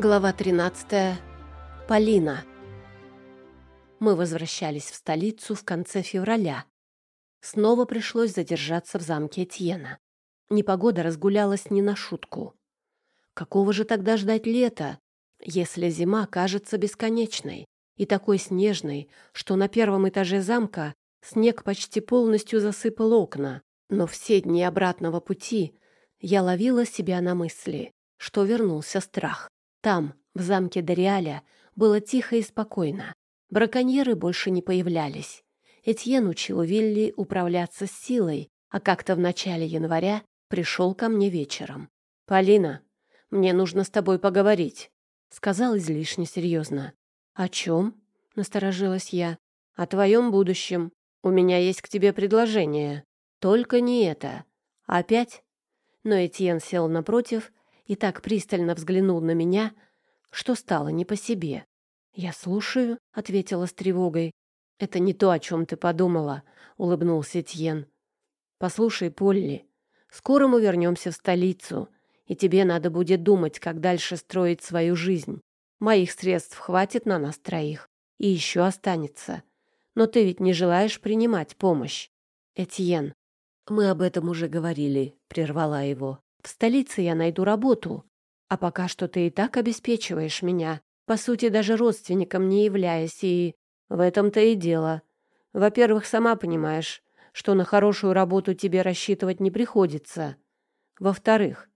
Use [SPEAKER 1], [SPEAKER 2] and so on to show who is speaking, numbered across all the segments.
[SPEAKER 1] Глава 13. Полина. Мы возвращались в столицу в конце февраля. Снова пришлось задержаться в замке Этьена. Непогода разгулялась не на шутку. Какого же тогда ждать лета, если зима кажется бесконечной и такой снежной, что на первом этаже замка снег почти полностью засыпал окна, но все дни обратного пути я ловила себя на мысли, что вернулся страх. Там, в замке Дориаля, было тихо и спокойно. Браконьеры больше не появлялись. Этьен учил Вилли управляться с силой, а как-то в начале января пришел ко мне вечером. «Полина, мне нужно с тобой поговорить», — сказал излишне серьезно. «О чем?» — насторожилась я. «О твоем будущем. У меня есть к тебе предложение. Только не это. Опять?» Но Этьен сел напротив и так пристально взглянул на меня, что стало не по себе. «Я слушаю», — ответила с тревогой. «Это не то, о чем ты подумала», — улыбнулся Тьен. «Послушай, Полли, скоро мы вернемся в столицу, и тебе надо будет думать, как дальше строить свою жизнь. Моих средств хватит на нас троих, и еще останется. Но ты ведь не желаешь принимать помощь. Этьен, мы об этом уже говорили», — прервала его. В столице я найду работу. А пока что ты и так обеспечиваешь меня, по сути, даже родственником не являясь, и в этом-то и дело. Во-первых, сама понимаешь, что на хорошую работу тебе рассчитывать не приходится. Во-вторых,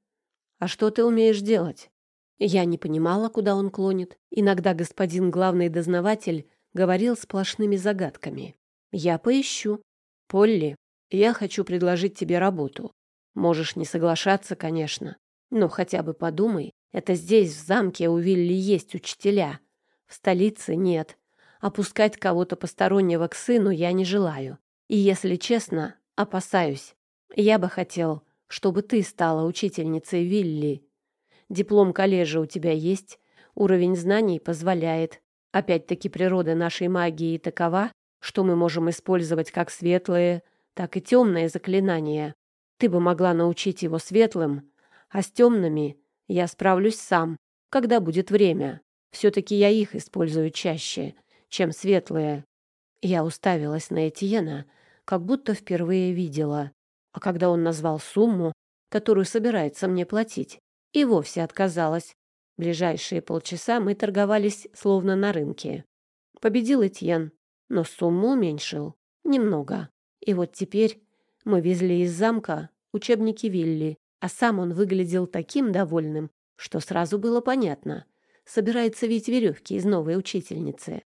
[SPEAKER 1] а что ты умеешь делать? Я не понимала, куда он клонит. Иногда господин главный дознаватель говорил сплошными загадками. Я поищу. Полли, я хочу предложить тебе работу. Можешь не соглашаться, конечно, но хотя бы подумай, это здесь, в замке, у Вилли есть учителя. В столице нет. Опускать кого-то постороннего к сыну я не желаю. И, если честно, опасаюсь. Я бы хотел, чтобы ты стала учительницей Вилли. Диплом коллежа у тебя есть, уровень знаний позволяет. Опять-таки природа нашей магии такова, что мы можем использовать как светлые, так и темные заклинания. Ты бы могла научить его светлым, а с темными я справлюсь сам, когда будет время. Все-таки я их использую чаще, чем светлые. Я уставилась на Этьена, как будто впервые видела. А когда он назвал сумму, которую собирается мне платить, и вовсе отказалась. Ближайшие полчаса мы торговались словно на рынке. Победил Этьен, но сумму уменьшил. Немного. И вот теперь мы везли из замка учебники Вилли, а сам он выглядел таким довольным, что сразу было понятно. Собирается ведь веревки из новой учительницы.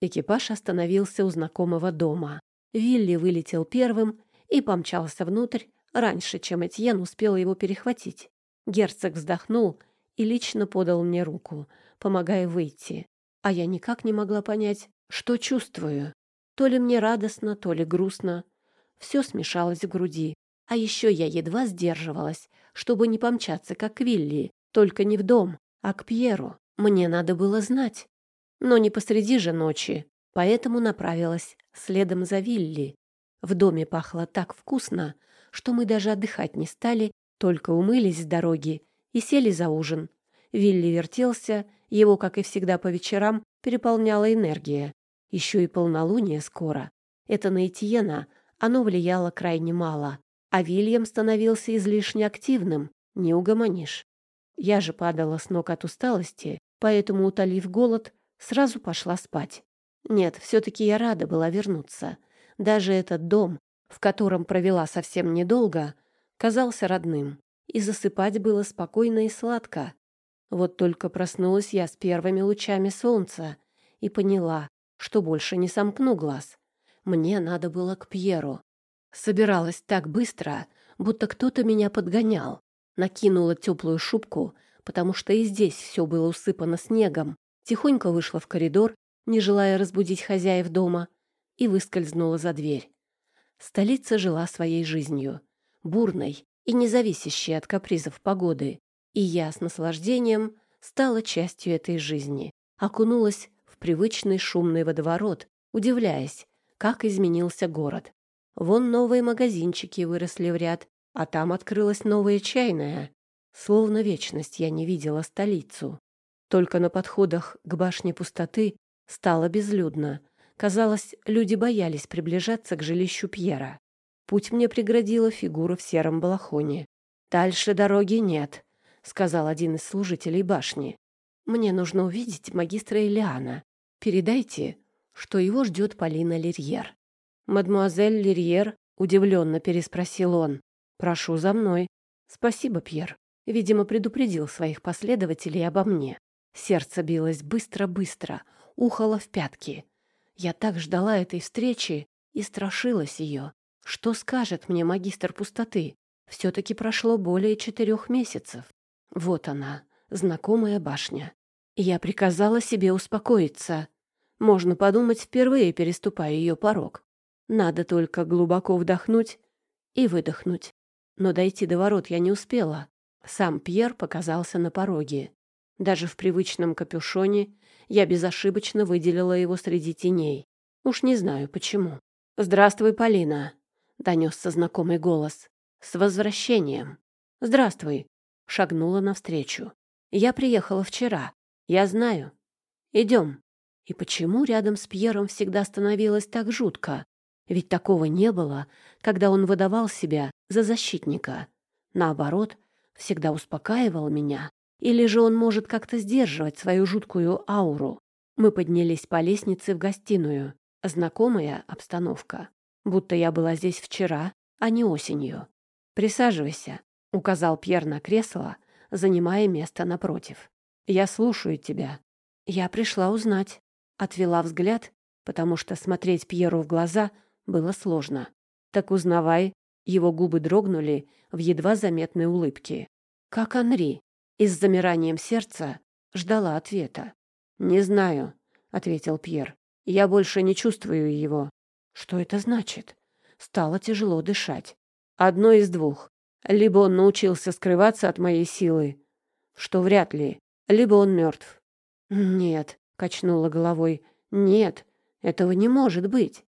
[SPEAKER 1] Экипаж остановился у знакомого дома. Вилли вылетел первым и помчался внутрь раньше, чем Этьен успел его перехватить. Герцог вздохнул и лично подал мне руку, помогая выйти. А я никак не могла понять, что чувствую. То ли мне радостно, то ли грустно. Все смешалось в груди. А еще я едва сдерживалась, чтобы не помчаться, как Вилли, только не в дом, а к Пьеру. Мне надо было знать. Но не посреди же ночи, поэтому направилась следом за Вилли. В доме пахло так вкусно, что мы даже отдыхать не стали, только умылись с дороги и сели за ужин. Вилли вертелся, его, как и всегда по вечерам, переполняла энергия. Еще и полнолуние скоро. Это на Этьена оно влияло крайне мало а Вильям становился излишне активным, не угомонишь. Я же падала с ног от усталости, поэтому, утолив голод, сразу пошла спать. Нет, все-таки я рада была вернуться. Даже этот дом, в котором провела совсем недолго, казался родным, и засыпать было спокойно и сладко. Вот только проснулась я с первыми лучами солнца и поняла, что больше не сомкну глаз. Мне надо было к Пьеру. Собиралась так быстро, будто кто-то меня подгонял. Накинула теплую шубку, потому что и здесь все было усыпано снегом. Тихонько вышла в коридор, не желая разбудить хозяев дома, и выскользнула за дверь. Столица жила своей жизнью, бурной и независящей от капризов погоды. И я с наслаждением стала частью этой жизни, окунулась в привычный шумный водоворот, удивляясь, как изменился город. Вон новые магазинчики выросли в ряд, а там открылась новая чайная. Словно вечность я не видела столицу. Только на подходах к башне пустоты стало безлюдно. Казалось, люди боялись приближаться к жилищу Пьера. Путь мне преградила фигура в сером балахоне. «Дальше дороги нет», — сказал один из служителей башни. «Мне нужно увидеть магистра Элиана. Передайте, что его ждет Полина Лерьер». «Мадемуазель Лерьер?» — удивленно переспросил он. «Прошу за мной». «Спасибо, Пьер». Видимо, предупредил своих последователей обо мне. Сердце билось быстро-быстро, ухало в пятки. Я так ждала этой встречи и страшилась ее. Что скажет мне магистр пустоты? Все-таки прошло более четырех месяцев. Вот она, знакомая башня. Я приказала себе успокоиться. Можно подумать, впервые переступая ее порог. Надо только глубоко вдохнуть и выдохнуть. Но дойти до ворот я не успела. Сам Пьер показался на пороге. Даже в привычном капюшоне я безошибочно выделила его среди теней. Уж не знаю почему. «Здравствуй, Полина», — донесся знакомый голос. «С возвращением». «Здравствуй», — шагнула навстречу. «Я приехала вчера. Я знаю. Идем». И почему рядом с Пьером всегда становилось так жутко? Ведь такого не было, когда он выдавал себя за защитника. Наоборот, всегда успокаивал меня. Или же он может как-то сдерживать свою жуткую ауру. Мы поднялись по лестнице в гостиную. Знакомая обстановка. Будто я была здесь вчера, а не осенью. «Присаживайся», — указал Пьер на кресло, занимая место напротив. «Я слушаю тебя». Я пришла узнать. Отвела взгляд, потому что смотреть Пьеру в глаза было сложно. «Так узнавай». Его губы дрогнули в едва заметной улыбке. «Как Анри?» И с замиранием сердца ждала ответа. «Не знаю», — ответил Пьер. «Я больше не чувствую его». «Что это значит?» Стало тяжело дышать. Одно из двух. Либо он научился скрываться от моей силы, что вряд ли, либо он мертв. «Нет», — качнула головой, — «нет, этого не может быть.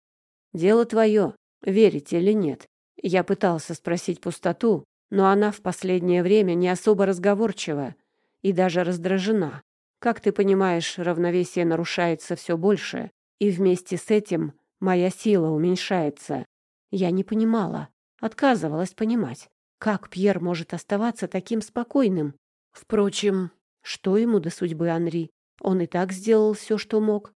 [SPEAKER 1] Дело твое, верить или нет». Я пытался спросить пустоту, но она в последнее время не особо разговорчива и даже раздражена. Как ты понимаешь, равновесие нарушается все больше, и вместе с этим моя сила уменьшается. Я не понимала, отказывалась понимать, как Пьер может оставаться таким спокойным. Впрочем, что ему до судьбы Анри? Он и так сделал все, что мог.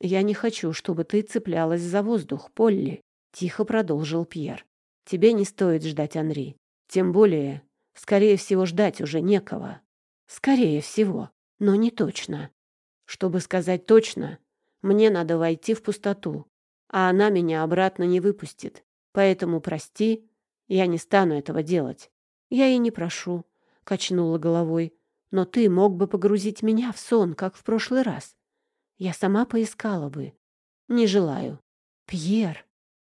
[SPEAKER 1] «Я не хочу, чтобы ты цеплялась за воздух, Полли», — тихо продолжил Пьер. «Тебе не стоит ждать Анри. Тем более, скорее всего, ждать уже некого. Скорее всего, но не точно. Чтобы сказать точно, мне надо войти в пустоту, а она меня обратно не выпустит. Поэтому прости, я не стану этого делать. Я и не прошу, — качнула головой. Но ты мог бы погрузить меня в сон, как в прошлый раз. Я сама поискала бы. Не желаю. Пьер,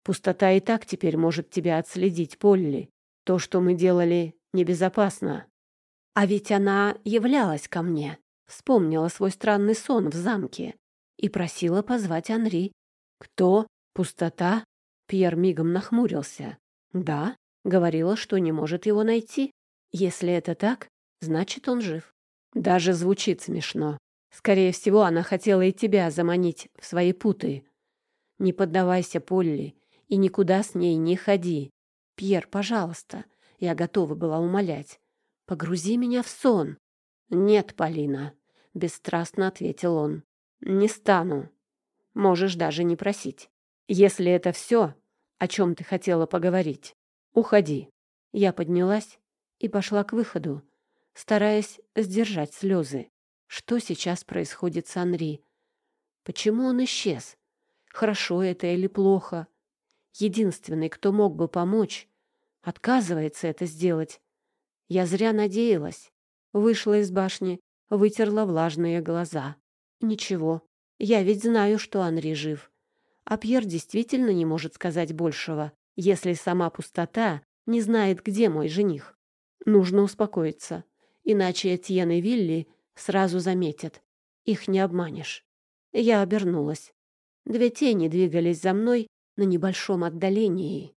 [SPEAKER 1] пустота и так теперь может тебя отследить, Полли. То, что мы делали, небезопасно. А ведь она являлась ко мне, вспомнила свой странный сон в замке и просила позвать Анри. Кто? Пустота? Пьер мигом нахмурился. «Да», — говорила, что не может его найти. «Если это так, значит, он жив». Даже звучит смешно. Скорее всего, она хотела и тебя заманить в свои путы. Не поддавайся Полли и никуда с ней не ходи. Пьер, пожалуйста, я готова была умолять. Погрузи меня в сон. Нет, Полина, бесстрастно ответил он. Не стану. Можешь даже не просить. Если это все, о чем ты хотела поговорить, уходи. Я поднялась и пошла к выходу, стараясь сдержать слезы. Что сейчас происходит с Анри? Почему он исчез? Хорошо это или плохо? Единственный, кто мог бы помочь, отказывается это сделать. Я зря надеялась. Вышла из башни, вытерла влажные глаза. Ничего, я ведь знаю, что Анри жив. А Пьер действительно не может сказать большего, если сама пустота не знает, где мой жених. Нужно успокоиться, иначе Этьен и Вилли сразу заметят. Их не обманешь. Я обернулась. Две тени двигались за мной на небольшом отдалении.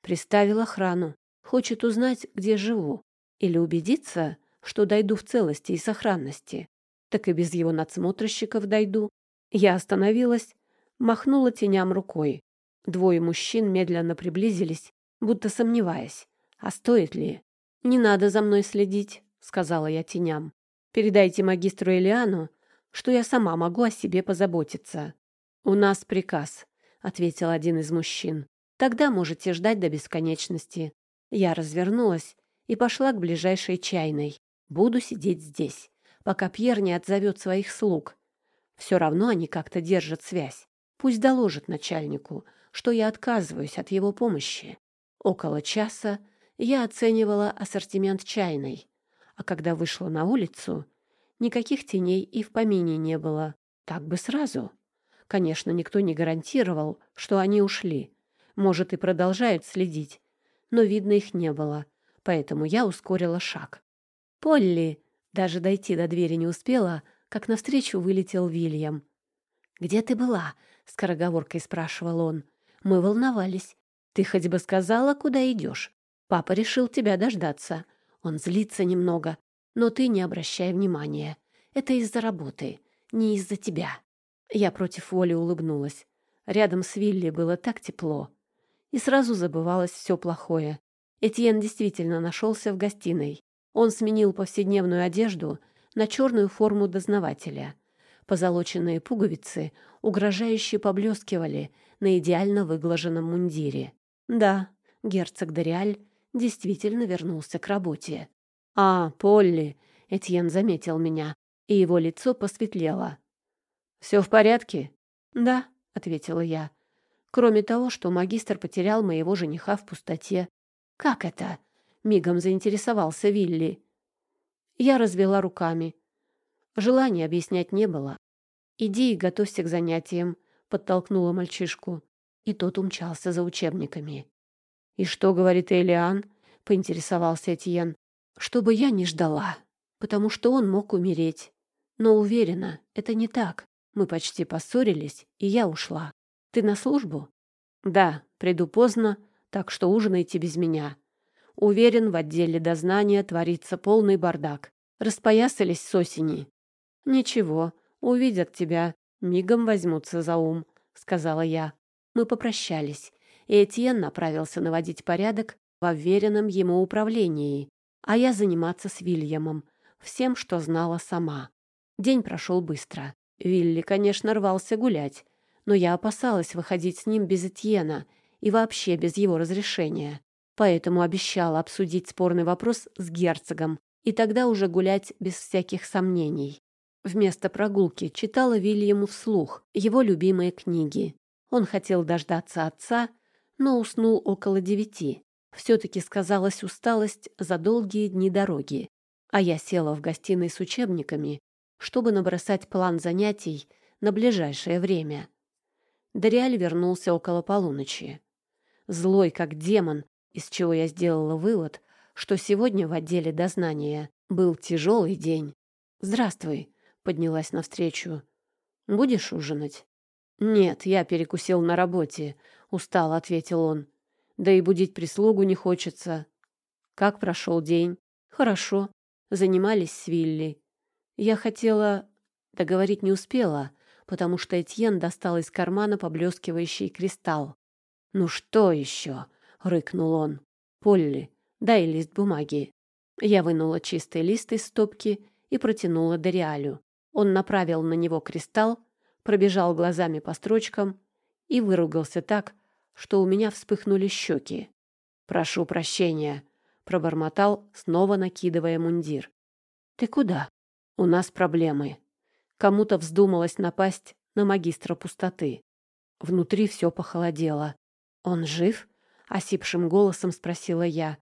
[SPEAKER 1] Приставил охрану. Хочет узнать, где живу. Или убедиться, что дойду в целости и сохранности. так и без его надсмотрщиков дойду. Я остановилась, махнула теням рукой. Двое мужчин медленно приблизились, будто сомневаясь, а стоит ли. «Не надо за мной следить», — сказала я теням. «Передайте магистру Элиану, что я сама могу о себе позаботиться». «У нас приказ», — ответил один из мужчин. «Тогда можете ждать до бесконечности». Я развернулась и пошла к ближайшей чайной. Буду сидеть здесь, пока Пьер не отзовет своих слуг. Все равно они как-то держат связь. Пусть доложит начальнику, что я отказываюсь от его помощи. Около часа я оценивала ассортимент чайной, а когда вышла на улицу, никаких теней и в помине не было. Так бы сразу. Конечно, никто не гарантировал, что они ушли. Может, и продолжают следить, но видно их не было, поэтому я ускорила шаг. «Полли!» Даже дойти до двери не успела, как навстречу вылетел Вильям. «Где ты была?» — скороговоркой спрашивал он. «Мы волновались. Ты хоть бы сказала, куда идешь. Папа решил тебя дождаться. Он злится немного, но ты не обращай внимания. Это из-за работы, не из-за тебя». Я против воли улыбнулась. Рядом с Вилли было так тепло. И сразу забывалось все плохое. Этьен действительно нашелся в гостиной. Он сменил повседневную одежду на черную форму дознавателя. Позолоченные пуговицы угрожающе поблескивали на идеально выглаженном мундире. Да, герцог Дориаль действительно вернулся к работе. «А, Полли!» — Этьен заметил меня, и его лицо посветлело. «Все в порядке?» «Да», — ответила я. «Кроме того, что магистр потерял моего жениха в пустоте». «Как это?» — мигом заинтересовался Вилли. Я развела руками. Желания объяснять не было. «Иди и готовься к занятиям», — подтолкнула мальчишку. И тот умчался за учебниками. «И что говорит Элиан?» — поинтересовался Этьен. «Чтобы я не ждала, потому что он мог умереть. Но уверена, это не так. Мы почти поссорились, и я ушла. Ты на службу? Да, приду поздно, так что ужинайте без меня. Уверен, в отделе дознания творится полный бардак. Распоясались с осени. Ничего, увидят тебя, мигом возьмутся за ум, сказала я. Мы попрощались, и Этьен направился наводить порядок в уверенном ему управлении, а я заниматься с Вильямом, всем, что знала сама. День прошел быстро. Вилли, конечно, рвался гулять, но я опасалась выходить с ним без Этьена и вообще без его разрешения. Поэтому обещала обсудить спорный вопрос с герцогом и тогда уже гулять без всяких сомнений. Вместо прогулки читала Вильяму вслух его любимые книги. Он хотел дождаться отца, но уснул около девяти. Все-таки сказалась усталость за долгие дни дороги. А я села в гостиной с учебниками чтобы набросать план занятий на ближайшее время. Дориаль вернулся около полуночи. Злой, как демон, из чего я сделала вывод, что сегодня в отделе дознания был тяжелый день. «Здравствуй», — поднялась навстречу. «Будешь ужинать?» «Нет, я перекусил на работе», — устал, ответил он. «Да и будить прислугу не хочется». «Как прошел день?» «Хорошо. Занимались с Вилли. Я хотела... Договорить не успела, потому что Этьен достал из кармана поблескивающий кристалл. «Ну что еще?» — рыкнул он. «Полли, дай лист бумаги». Я вынула чистый лист из стопки и протянула Дориалю. Он направил на него кристалл, пробежал глазами по строчкам и выругался так, что у меня вспыхнули щеки. «Прошу прощения», — пробормотал, снова накидывая мундир. «Ты куда?» У нас проблемы. Кому-то вздумалось напасть на магистра пустоты. Внутри все похолодело. «Он жив?» — осипшим голосом спросила я.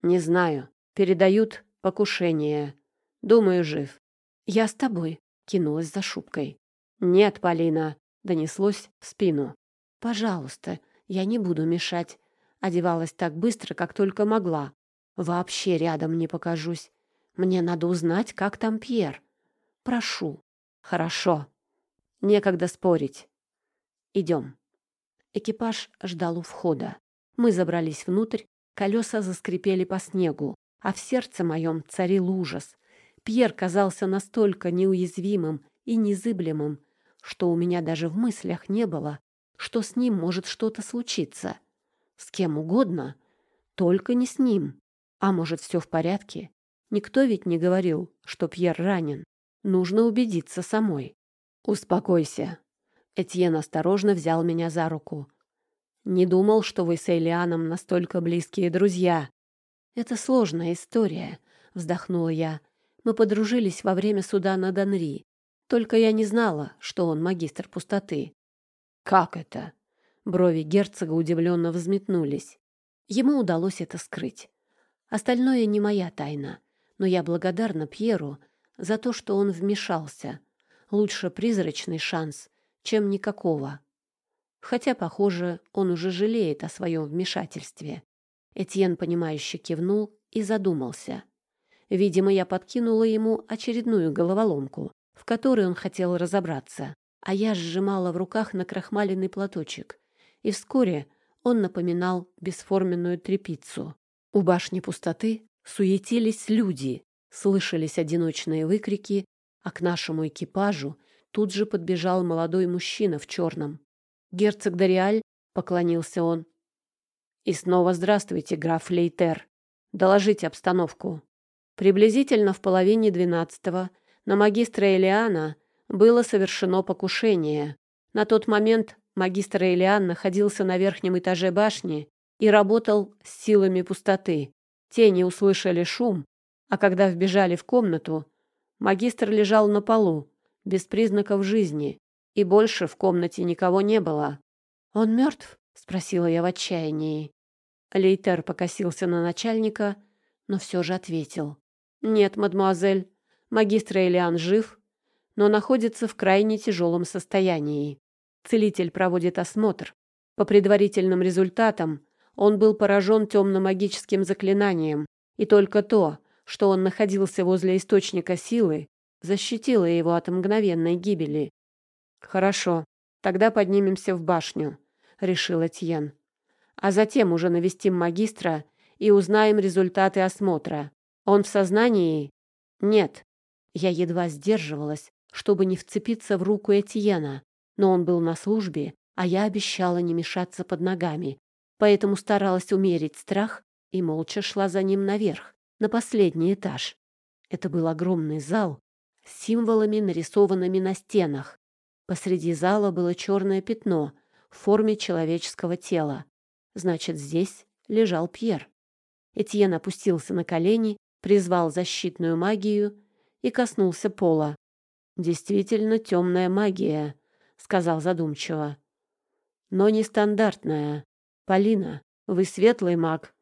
[SPEAKER 1] «Не знаю. Передают покушение. Думаю, жив». «Я с тобой», — кинулась за шубкой. «Нет, Полина», — донеслось в спину. «Пожалуйста, я не буду мешать». Одевалась так быстро, как только могла. Вообще рядом не покажусь. Мне надо узнать, как там Пьер. Прошу. Хорошо. Некогда спорить. Идем. Экипаж ждал у входа. Мы забрались внутрь, колеса заскрипели по снегу, а в сердце моем царил ужас. Пьер казался настолько неуязвимым и незыблемым, что у меня даже в мыслях не было, что с ним может что-то случиться. С кем угодно, только не с ним. А может, все в порядке? Никто ведь не говорил, что Пьер ранен. Нужно убедиться самой. «Успокойся». Этьен осторожно взял меня за руку. «Не думал, что вы с Элианом настолько близкие друзья». «Это сложная история», — вздохнула я. «Мы подружились во время суда над Анри. Только я не знала, что он магистр пустоты». «Как это?» Брови герцога удивленно взметнулись. Ему удалось это скрыть. Остальное не моя тайна, но я благодарна Пьеру за то, что он вмешался. Лучше призрачный шанс, чем никакого. Хотя, похоже, он уже жалеет о своем вмешательстве. Этьен, понимающе кивнул и задумался. Видимо, я подкинула ему очередную головоломку, в которой он хотел разобраться, а я сжимала в руках накрахмаленный платочек, и вскоре он напоминал бесформенную трепицу. У башни пустоты суетились люди, слышались одиночные выкрики, а к нашему экипажу тут же подбежал молодой мужчина в черном. «Герцог Дориаль», — поклонился он. «И снова здравствуйте, граф Лейтер. Доложите обстановку». Приблизительно в половине двенадцатого на магистра Элиана было совершено покушение. На тот момент магистр Элиан находился на верхнем этаже башни и работал с силами пустоты. Тени услышали шум, а когда вбежали в комнату, магистр лежал на полу, без признаков жизни, и больше в комнате никого не было. «Он мертв?» — спросила я в отчаянии. Лейтер покосился на начальника, но все же ответил. «Нет, мадемуазель, магистр Элиан жив, но находится в крайне тяжелом состоянии. Целитель проводит осмотр. По предварительным результатам он был поражен темно-магическим заклинанием, и только то, что он находился возле источника силы, защитило его от мгновенной гибели. «Хорошо, тогда поднимемся в башню», — решил Этьен. «А затем уже навестим магистра и узнаем результаты осмотра. Он в сознании?» «Нет». Я едва сдерживалась, чтобы не вцепиться в руку Этьена, но он был на службе, а я обещала не мешаться под ногами, поэтому старалась умерить страх и молча шла за ним наверх, на последний этаж. Это был огромный зал с символами, нарисованными на стенах. Посреди зала было черное пятно в форме человеческого тела. Значит, здесь лежал Пьер. Этьен опустился на колени, призвал защитную магию и коснулся пола. Действительно темная магия, сказал задумчиво. Но нестандартная. Полина, вы светлый маг.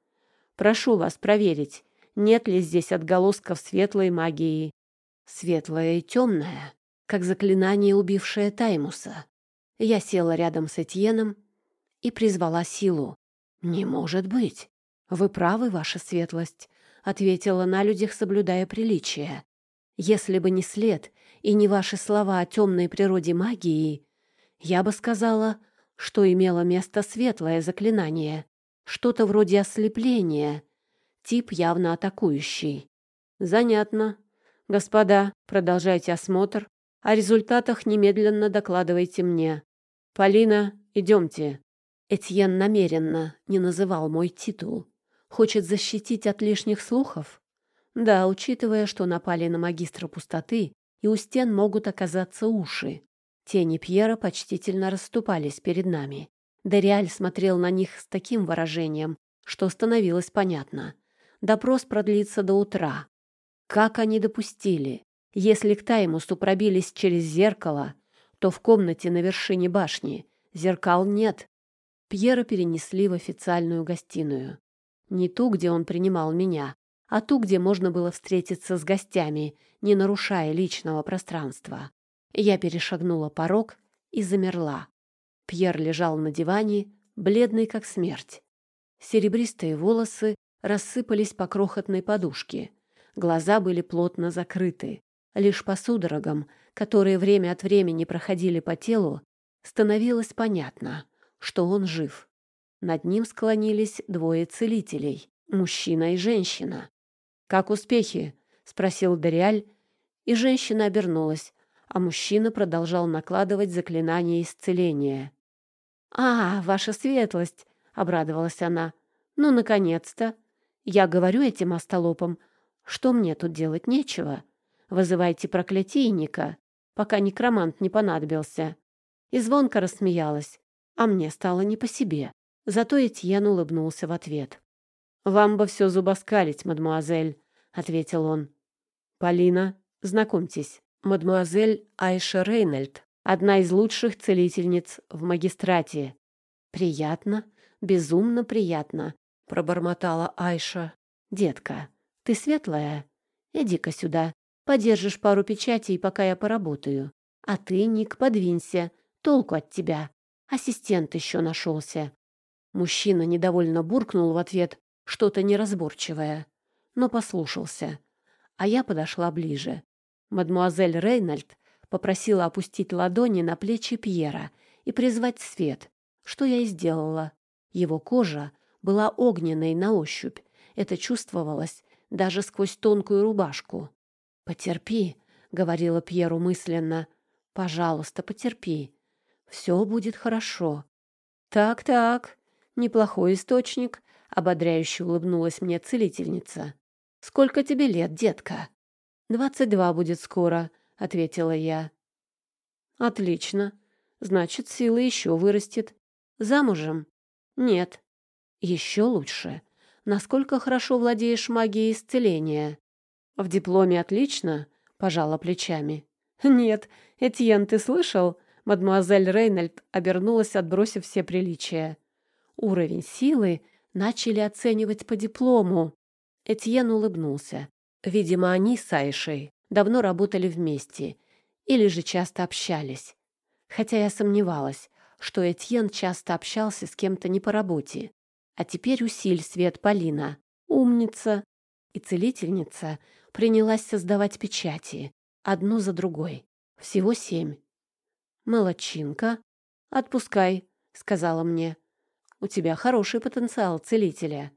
[SPEAKER 1] Прошу вас проверить, нет ли здесь отголосков светлой магии. Светлая и темная, как заклинание, убившее Таймуса. Я села рядом с Этьеном и призвала силу. «Не может быть! Вы правы, ваша светлость», — ответила на людях, соблюдая приличие. «Если бы не след и не ваши слова о темной природе магии, я бы сказала, что имело место светлое заклинание, что-то вроде ослепления, тип явно атакующий. Занятно. Господа, продолжайте осмотр. О результатах немедленно докладывайте мне. Полина, идемте. Этьен намеренно не называл мой титул. Хочет защитить от лишних слухов? Да, учитывая, что напали на магистра пустоты, и у стен могут оказаться уши. Тени Пьера почтительно расступались перед нами. Дериаль смотрел на них с таким выражением, что становилось понятно. Допрос продлится до утра. Как они допустили? Если к Таймусу пробились через зеркало, то в комнате на вершине башни зеркал нет. Пьера перенесли в официальную гостиную. Не ту, где он принимал меня, а ту, где можно было встретиться с гостями, не нарушая личного пространства. Я перешагнула порог и замерла. Пьер лежал на диване, бледный как смерть. Серебристые волосы рассыпались по крохотной подушке. Глаза были плотно закрыты. Лишь по судорогам, которые время от времени проходили по телу, становилось понятно, что он жив. Над ним склонились двое целителей — мужчина и женщина. «Как успехи?» — спросил Дориаль, и женщина обернулась, а мужчина продолжал накладывать заклинание исцеления. «А, ваша светлость!» — обрадовалась она. «Ну, наконец-то! Я говорю этим остолопам, что мне тут делать нечего. Вызывайте проклятийника, пока некромант не понадобился». И звонко рассмеялась, а мне стало не по себе. Зато Этьен улыбнулся в ответ. «Вам бы все зубоскалить, мадмуазель», — ответил он. «Полина, знакомьтесь, мадмуазель Айша Рейнольд, одна из лучших целительниц в магистрате». «Приятно, безумно приятно», — пробормотала Айша. «Детка, ты светлая? Иди-ка сюда, подержишь пару печатей, пока я поработаю. А ты, Ник, подвинься, толку от тебя. Ассистент еще нашелся». Мужчина недовольно буркнул в ответ, что-то неразборчивое, но послушался. А я подошла ближе. Мадмуазель Рейнольд попросила опустить ладони на плечи Пьера и призвать свет, что я и сделала. Его кожа была огненной на ощупь. Это чувствовалось даже сквозь тонкую рубашку. «Потерпи», — говорила Пьеру мысленно. «Пожалуйста, потерпи. Все будет хорошо». «Так-так, неплохой источник», ободряюще улыбнулась мне целительница. Сколько тебе лет, детка? Двадцать два будет скоро, ответила я. Отлично. Значит, сила еще вырастет. Замужем? Нет. Еще лучше. Насколько хорошо владеешь магией исцеления? В дипломе отлично, пожала плечами. Нет, Этьен, ты слышал? Мадемуазель Рейнольд обернулась, отбросив все приличия. Уровень силы начали оценивать по диплому. Этьен улыбнулся. Видимо, они с Айшей давно работали вместе или же часто общались. Хотя я сомневалась, что Этьен часто общался с кем-то не по работе. А теперь усиль свет Полина. Умница. И целительница принялась создавать печати, одну за другой. Всего семь. «Молодчинка. Отпускай», — сказала мне. У тебя хороший потенциал целителя.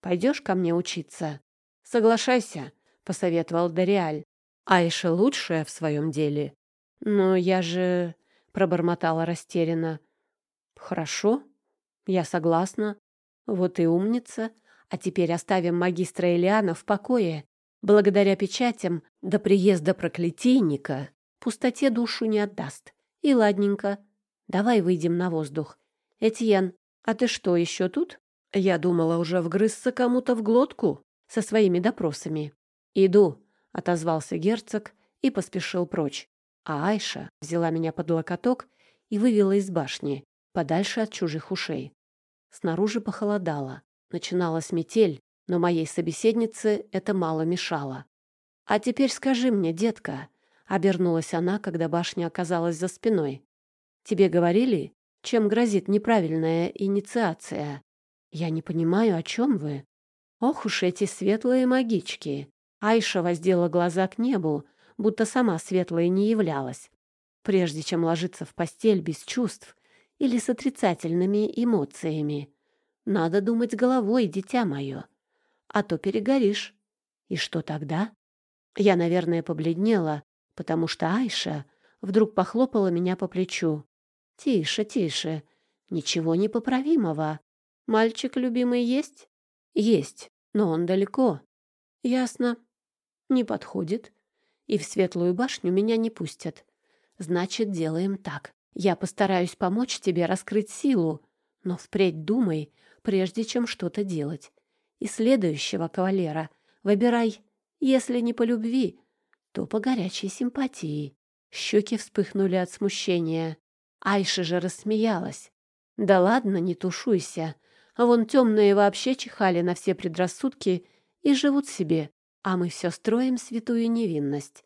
[SPEAKER 1] Пойдешь ко мне учиться? Соглашайся, посоветовал Дориаль. Айша лучшая в своем деле. Но я же... пробормотала растерянно. Хорошо, я согласна. Вот и умница. А теперь оставим магистра Элиана в покое. Благодаря печатям до приезда проклятийника пустоте душу не отдаст. И ладненько. Давай выйдем на воздух. Этьен, «А ты что, еще тут?» Я думала уже вгрызться кому-то в глотку со своими допросами. «Иду», — отозвался герцог и поспешил прочь. А Айша взяла меня под локоток и вывела из башни, подальше от чужих ушей. Снаружи похолодало. Начиналась метель, но моей собеседнице это мало мешало. «А теперь скажи мне, детка», — обернулась она, когда башня оказалась за спиной. «Тебе говорили, чем грозит неправильная инициация. Я не понимаю, о чем вы. Ох уж эти светлые магички. Айша воздела глаза к небу, будто сама светлой не являлась. Прежде чем ложиться в постель без чувств или с отрицательными эмоциями, надо думать головой, дитя мое. А то перегоришь. И что тогда? Я, наверное, побледнела, потому что Айша вдруг похлопала меня по плечу. Тише, тише. Ничего непоправимого. Мальчик любимый есть? Есть, но он далеко. Ясно. Не подходит. И в светлую башню меня не пустят. Значит, делаем так. Я постараюсь помочь тебе раскрыть силу, но впредь думай, прежде чем что-то делать. И следующего кавалера выбирай, если не по любви, то по горячей симпатии. Щеки вспыхнули от смущения. Айша же рассмеялась. «Да ладно, не тушуйся. Вон темные вообще чихали на все предрассудки и живут себе, а мы все строим святую невинность.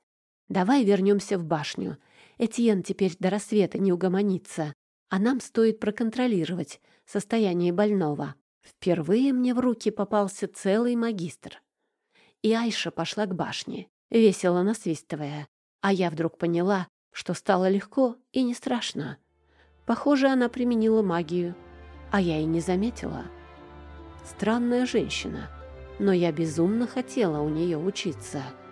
[SPEAKER 1] Давай вернемся в башню. Этьен теперь до рассвета не угомонится, а нам стоит проконтролировать состояние больного. Впервые мне в руки попался целый магистр. И Айша пошла к башне, весело насвистывая, а я вдруг поняла, что стало легко и не страшно. Похоже, она применила магию, а я и не заметила. Странная женщина, но я безумно хотела у нее учиться —